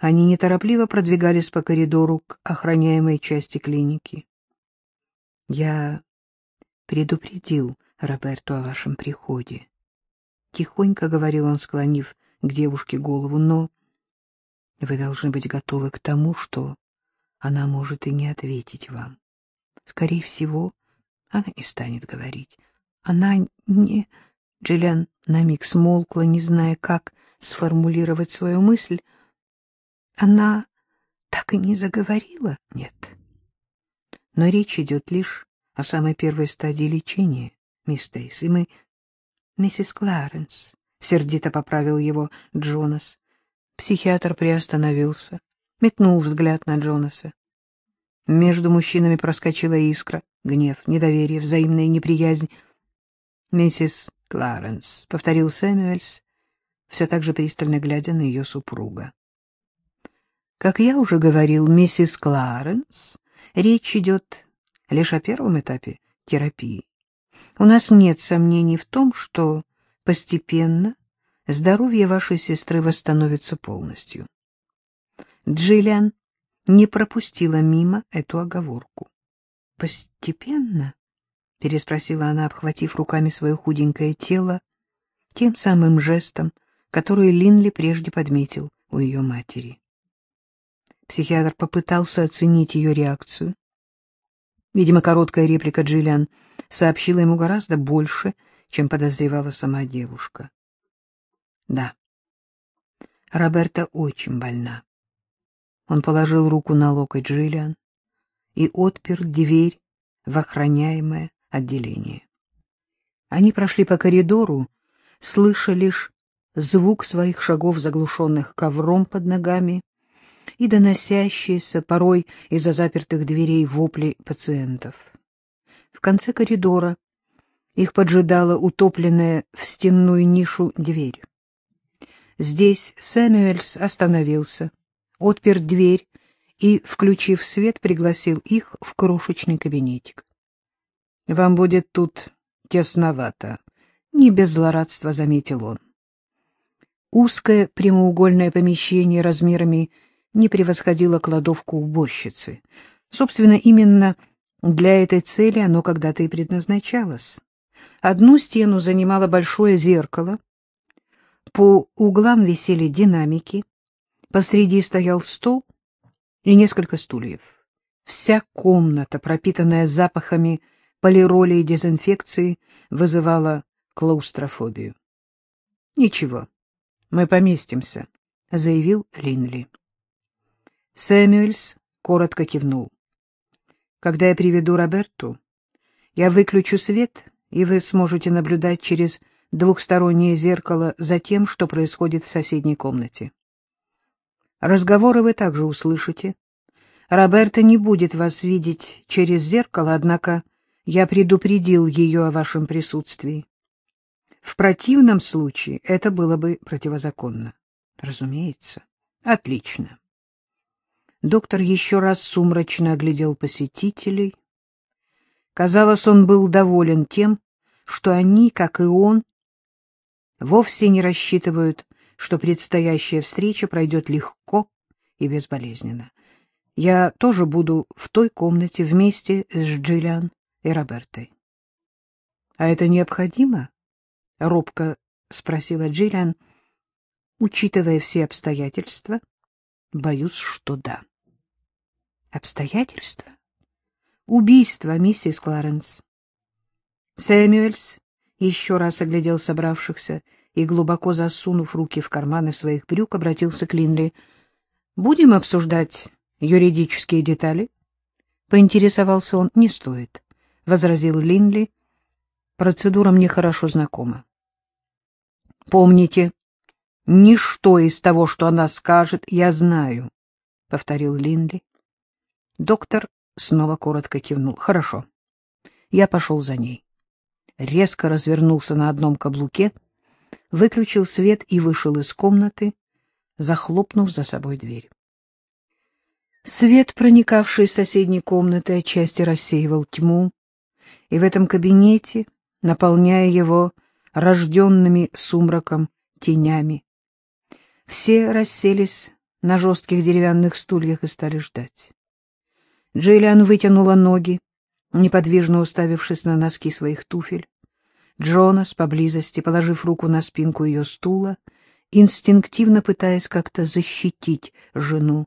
Они неторопливо продвигались по коридору к охраняемой части клиники. Я предупредил Роберту о вашем приходе. Тихонько говорил он, склонив к девушке голову, но вы должны быть готовы к тому, что она может и не ответить вам. Скорее всего, она не станет говорить. Она не... Джиллиан на миг смолкла, не зная, как сформулировать свою мысль. Она так и не заговорила? Нет. Но речь идет лишь о самой первой стадии лечения, мисс Тейс, и мы... Миссис Кларенс, — сердито поправил его Джонас. Психиатр приостановился, метнул взгляд на Джонаса. Между мужчинами проскочила искра, гнев, недоверие, взаимная неприязнь. «Миссис Кларенс», — повторил Сэмюэльс, все так же пристально глядя на ее супруга. «Как я уже говорил, миссис Кларенс, речь идет лишь о первом этапе терапии. У нас нет сомнений в том, что постепенно здоровье вашей сестры восстановится полностью. Джиллиан не пропустила мимо эту оговорку. «Постепенно?» — переспросила она, обхватив руками свое худенькое тело, тем самым жестом, который Линли прежде подметил у ее матери. Психиатр попытался оценить ее реакцию. Видимо, короткая реплика Джиллиан сообщила ему гораздо больше, чем подозревала сама девушка. Да, Роберта очень больна. Он положил руку на локоть Джиллиан и отпер дверь в охраняемое отделение. Они прошли по коридору, слыша лишь звук своих шагов, заглушенных ковром под ногами, и доносящиеся порой из-за запертых дверей вопли пациентов. В конце коридора их поджидала утопленная в стенную нишу дверь. Здесь Сэмюэльс остановился, отпер дверь и, включив свет, пригласил их в крошечный кабинетик. — Вам будет тут тесновато, — не без злорадства заметил он. Узкое прямоугольное помещение размерами не превосходило кладовку уборщицы. Собственно, именно для этой цели оно когда-то и предназначалось. Одну стену занимало большое зеркало, по углам висели динамики, посреди стоял стол и несколько стульев. Вся комната, пропитанная запахами полироли и дезинфекции, вызывала клаустрофобию. — Ничего, мы поместимся, — заявил Линли. Сэмюэльс коротко кивнул. — Когда я приведу Роберту, я выключу свет, и вы сможете наблюдать через двухстороннее зеркало за тем, что происходит в соседней комнате. Разговоры вы также услышите. Роберта не будет вас видеть через зеркало, однако я предупредил ее о вашем присутствии. В противном случае это было бы противозаконно. Разумеется. Отлично. Доктор еще раз сумрачно оглядел посетителей. Казалось, он был доволен тем, что они, как и он, вовсе не рассчитывают, что предстоящая встреча пройдет легко и безболезненно. Я тоже буду в той комнате вместе с Джиллиан и Робертой. — А это необходимо? — робко спросила Джиллиан. — Учитывая все обстоятельства, боюсь, что да. — Обстоятельства? — Убийство, миссис Кларенс. Сэмюэльс еще раз оглядел собравшихся и, глубоко засунув руки в карманы своих брюк, обратился к Линли. — Будем обсуждать юридические детали? Поинтересовался он. — Не стоит, — возразил Линли. — Процедура мне хорошо знакома. — Помните, ничто из того, что она скажет, я знаю, — повторил Линли. Доктор снова коротко кивнул. — Хорошо. Я пошел за ней резко развернулся на одном каблуке, выключил свет и вышел из комнаты, захлопнув за собой дверь. Свет, проникавший из соседней комнаты, отчасти рассеивал тьму, и в этом кабинете, наполняя его рожденными сумраком тенями, все расселись на жестких деревянных стульях и стали ждать. Джиллиан вытянула ноги, неподвижно уставившись на носки своих туфель. Джонас поблизости, положив руку на спинку ее стула, инстинктивно пытаясь как-то защитить жену.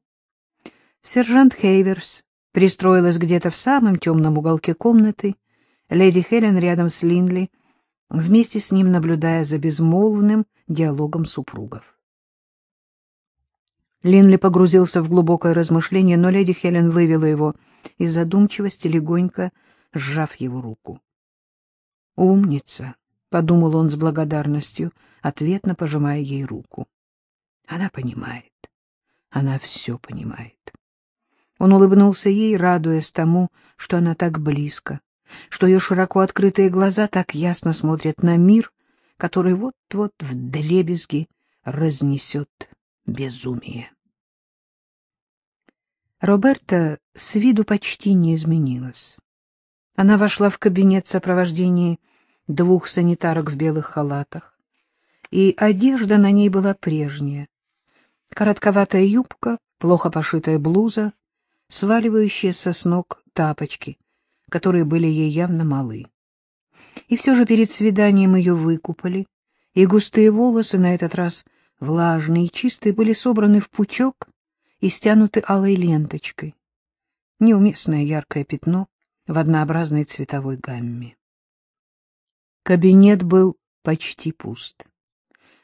Сержант Хейверс пристроилась где-то в самом темном уголке комнаты, леди Хелен рядом с Линли, вместе с ним наблюдая за безмолвным диалогом супругов. Линли погрузился в глубокое размышление, но леди Хелен вывела его из задумчивости, легонько сжав его руку. «Умница!» — подумал он с благодарностью, ответно пожимая ей руку. Она понимает. Она все понимает. Он улыбнулся ей, радуясь тому, что она так близко, что ее широко открытые глаза так ясно смотрят на мир, который вот-вот вдребезги разнесет безумие. Роберта с виду почти не изменилась. Она вошла в кабинет в сопровождении двух санитарок в белых халатах, и одежда на ней была прежняя. Коротковатая юбка, плохо пошитая блуза, сваливающиеся с ног тапочки, которые были ей явно малы. И все же перед свиданием ее выкупали, и густые волосы на этот раз влажные и чистые были собраны в пучок и стянуты алой ленточкой. Неуместное яркое пятно в однообразной цветовой гамме. Кабинет был почти пуст.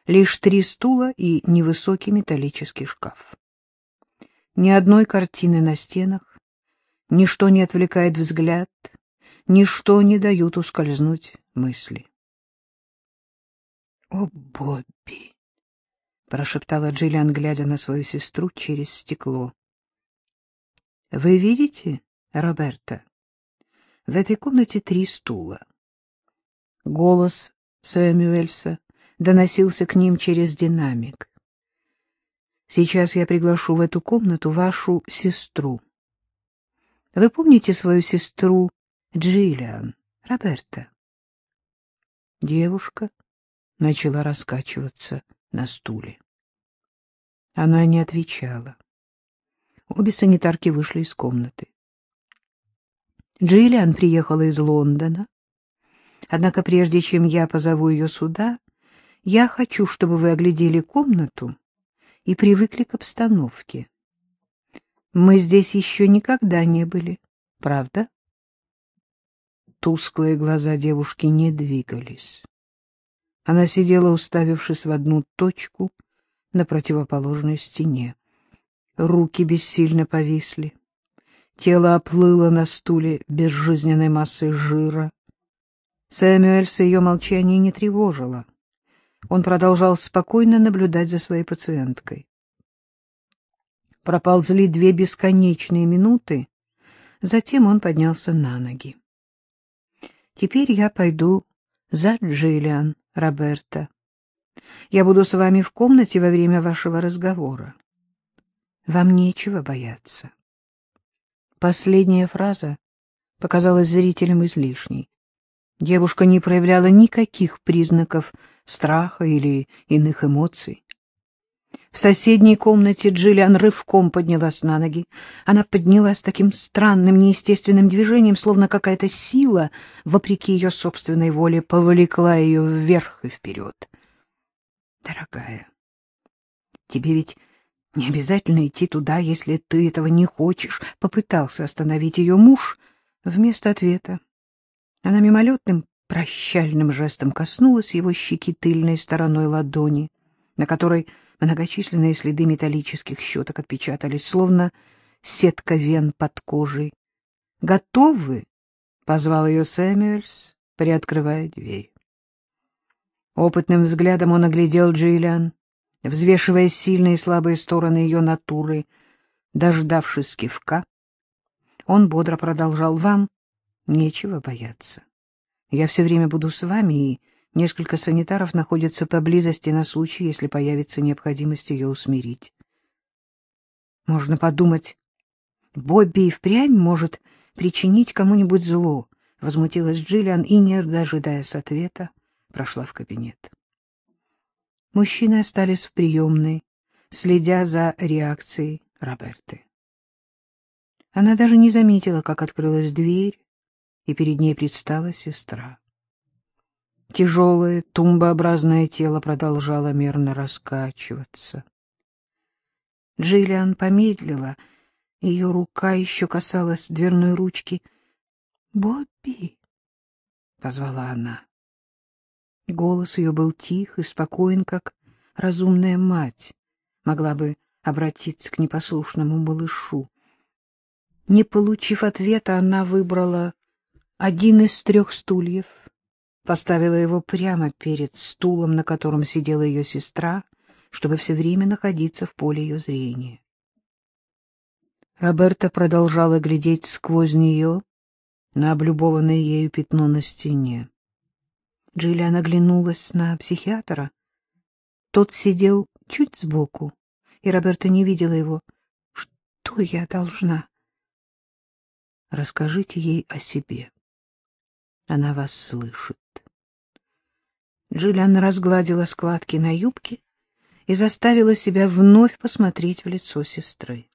Лишь три стула и невысокий металлический шкаф. Ни одной картины на стенах, ничто не отвлекает взгляд, ничто не дают ускользнуть мысли. — О, Бобби! — прошептала Джиллиан, глядя на свою сестру через стекло. — Вы видите, Роберта? В этой комнате три стула. Голос Сэмюэльса доносился к ним через динамик. Сейчас я приглашу в эту комнату вашу сестру. Вы помните свою сестру Джиллиан, Роберта? Девушка начала раскачиваться на стуле. Она не отвечала. Обе санитарки вышли из комнаты. Джиллиан приехала из Лондона. Однако прежде чем я позову ее сюда, я хочу, чтобы вы оглядели комнату и привыкли к обстановке. Мы здесь еще никогда не были, правда? Тусклые глаза девушки не двигались. Она сидела, уставившись в одну точку на противоположной стене. Руки бессильно повисли. Тело оплыло на стуле безжизненной массой жира. Сэмюэльса ее молчание не тревожило. Он продолжал спокойно наблюдать за своей пациенткой. Проползли две бесконечные минуты, затем он поднялся на ноги. «Теперь я пойду за Джиллиан, Роберта. Я буду с вами в комнате во время вашего разговора. Вам нечего бояться». Последняя фраза показалась зрителям излишней. Девушка не проявляла никаких признаков страха или иных эмоций. В соседней комнате Джиллиан рывком поднялась на ноги. Она поднялась таким странным, неестественным движением, словно какая-то сила, вопреки ее собственной воле, повлекла ее вверх и вперед. — Дорогая, тебе ведь не обязательно идти туда, если ты этого не хочешь, — попытался остановить ее муж. Вместо ответа она мимолетным прощальным жестом коснулась его щеки тыльной стороной ладони, на которой многочисленные следы металлических щеток отпечатались, словно сетка вен под кожей. «Готовы?» — позвал ее Сэмюэльс, приоткрывая дверь. Опытным взглядом он оглядел Джиллиан, взвешивая сильные и слабые стороны ее натуры. Дождавшись кивка, он бодро продолжал вам Нечего бояться. Я все время буду с вами, и несколько санитаров находятся поблизости на случай, если появится необходимость ее усмирить. Можно подумать, Бобби и впрямь может причинить кому-нибудь зло, — возмутилась Джиллиан и, не дожидаясь ответа, прошла в кабинет. Мужчины остались в приемной, следя за реакцией Роберты. Она даже не заметила, как открылась дверь, и перед ней предстала сестра. Тяжелое тумбообразное тело продолжало мерно раскачиваться. Джиллиан помедлила, ее рука еще касалась дверной ручки. «Бобби!» — позвала она. Голос ее был тих и спокоен, как разумная мать могла бы обратиться к непослушному малышу. Не получив ответа, она выбрала один из трех стульев, поставила его прямо перед стулом, на котором сидела ее сестра, чтобы все время находиться в поле ее зрения. Роберта продолжала глядеть сквозь нее на облюбованное ею пятно на стене. Джиллиан оглянулась на психиатра. Тот сидел чуть сбоку, и Роберта не видела его. Что я должна? Расскажите ей о себе. Она вас слышит. Джиллиан разгладила складки на юбке и заставила себя вновь посмотреть в лицо сестры.